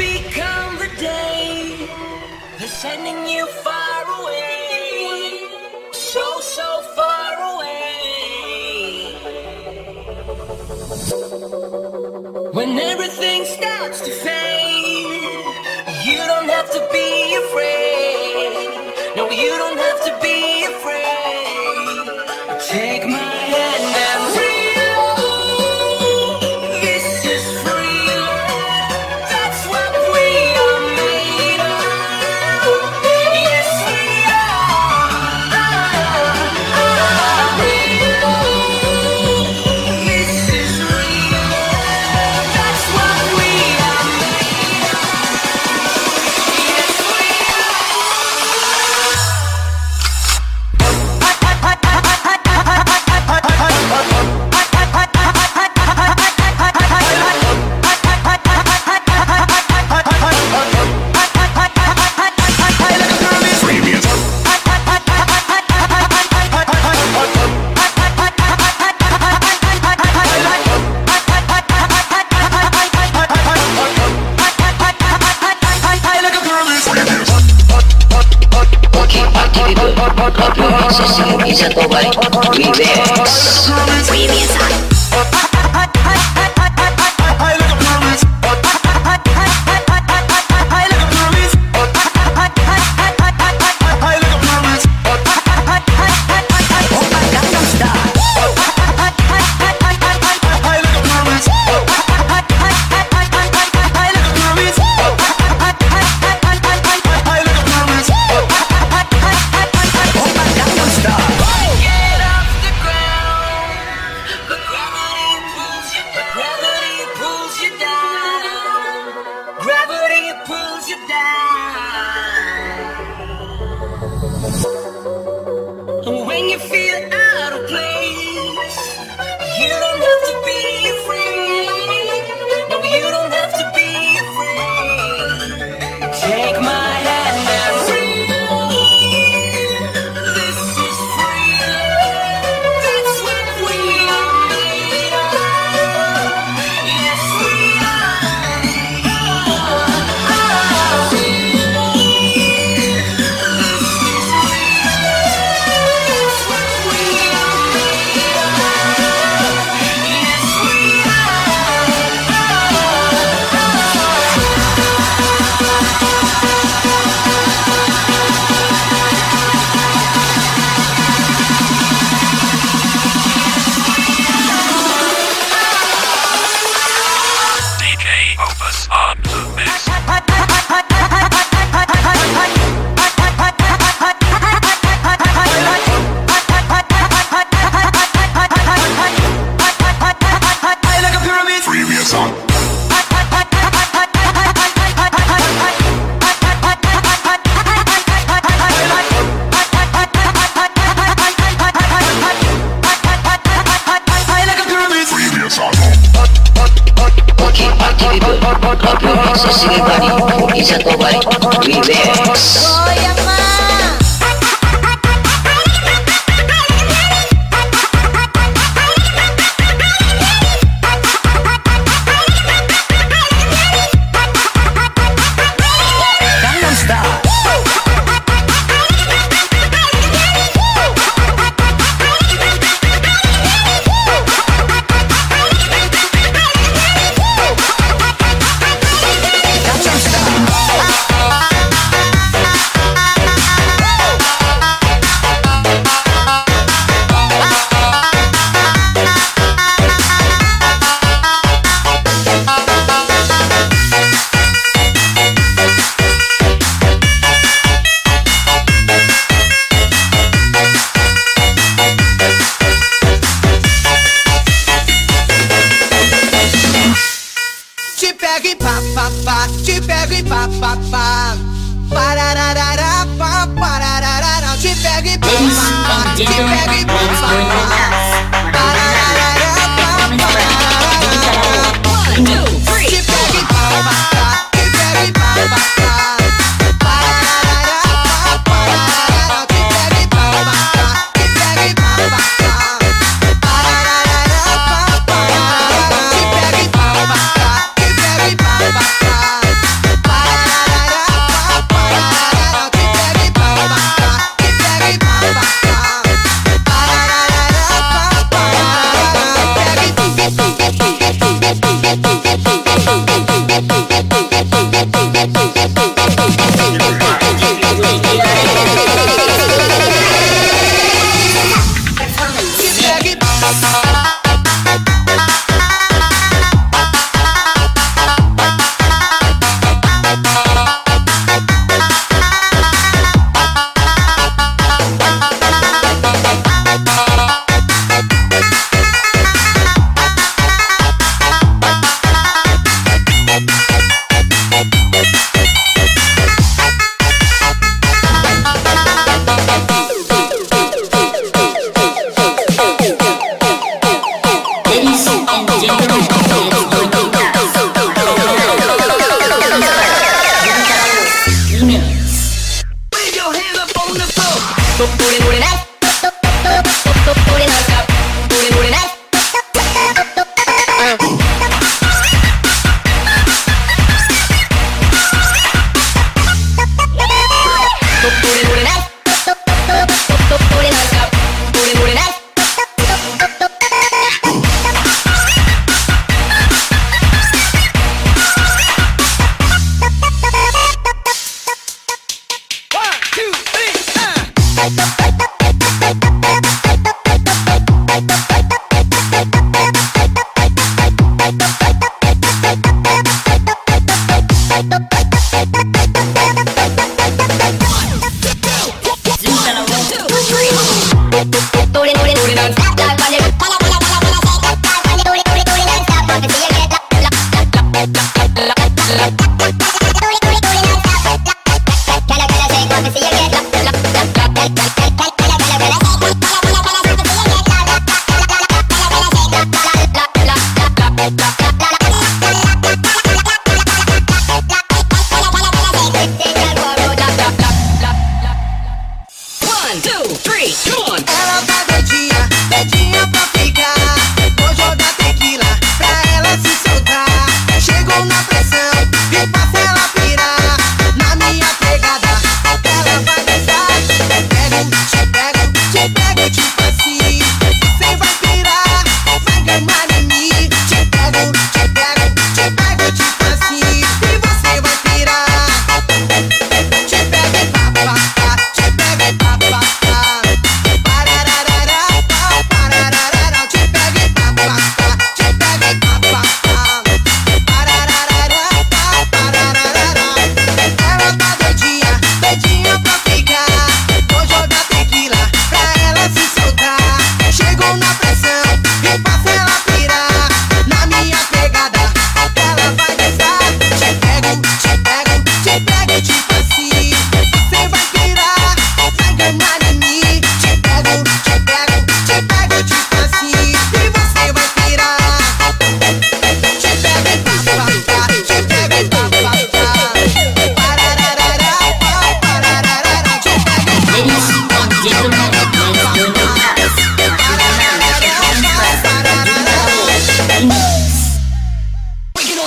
become the day they're sending you far away, so, so far away. When everything starts to fade, you don't have to be afraid. No, you don't have to be Vou na pressão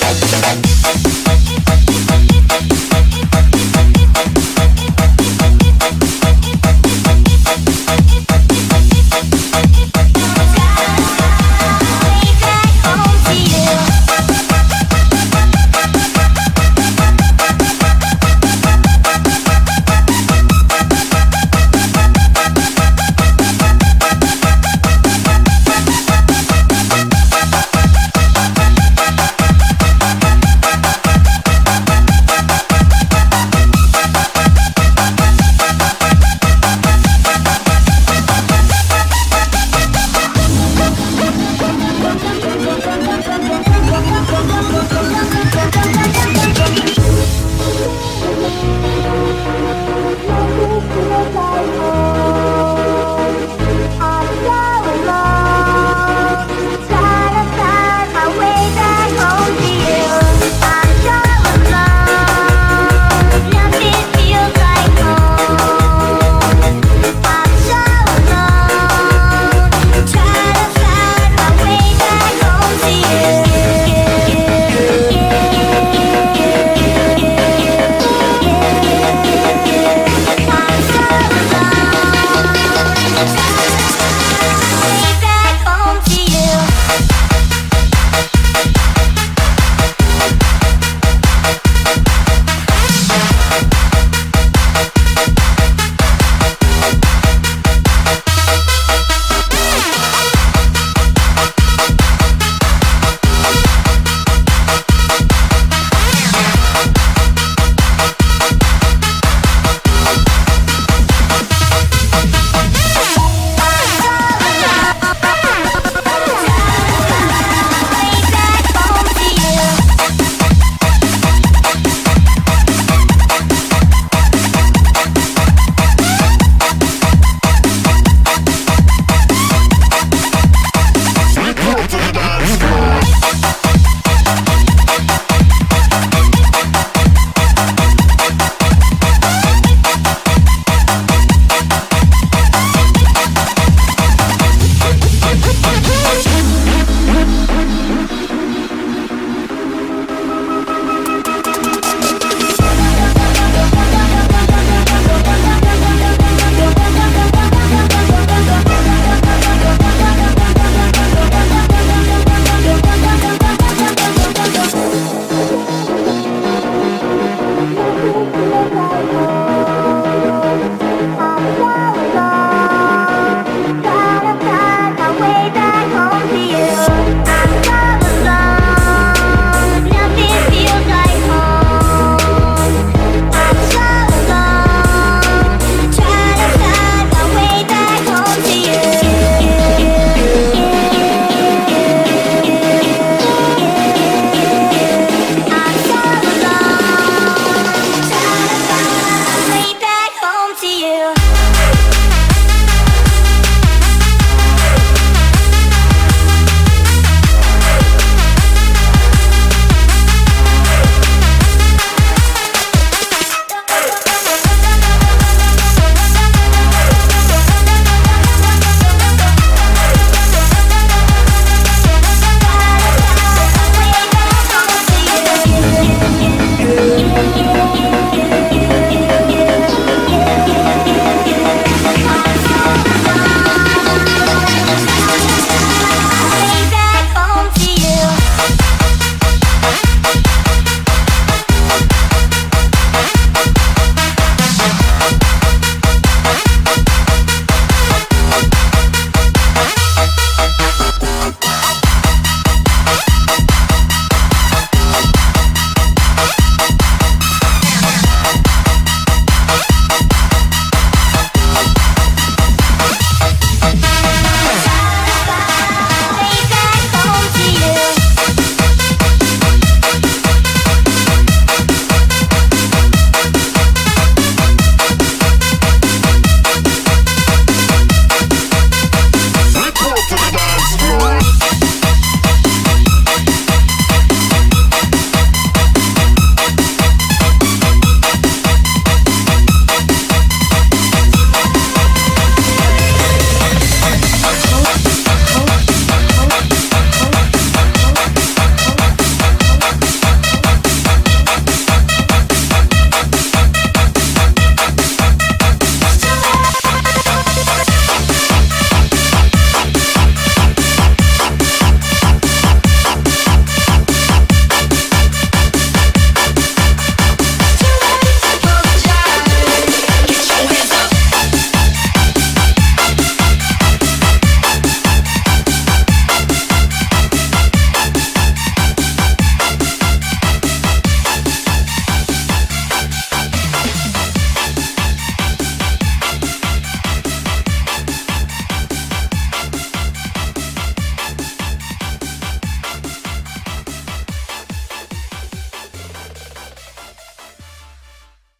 Thank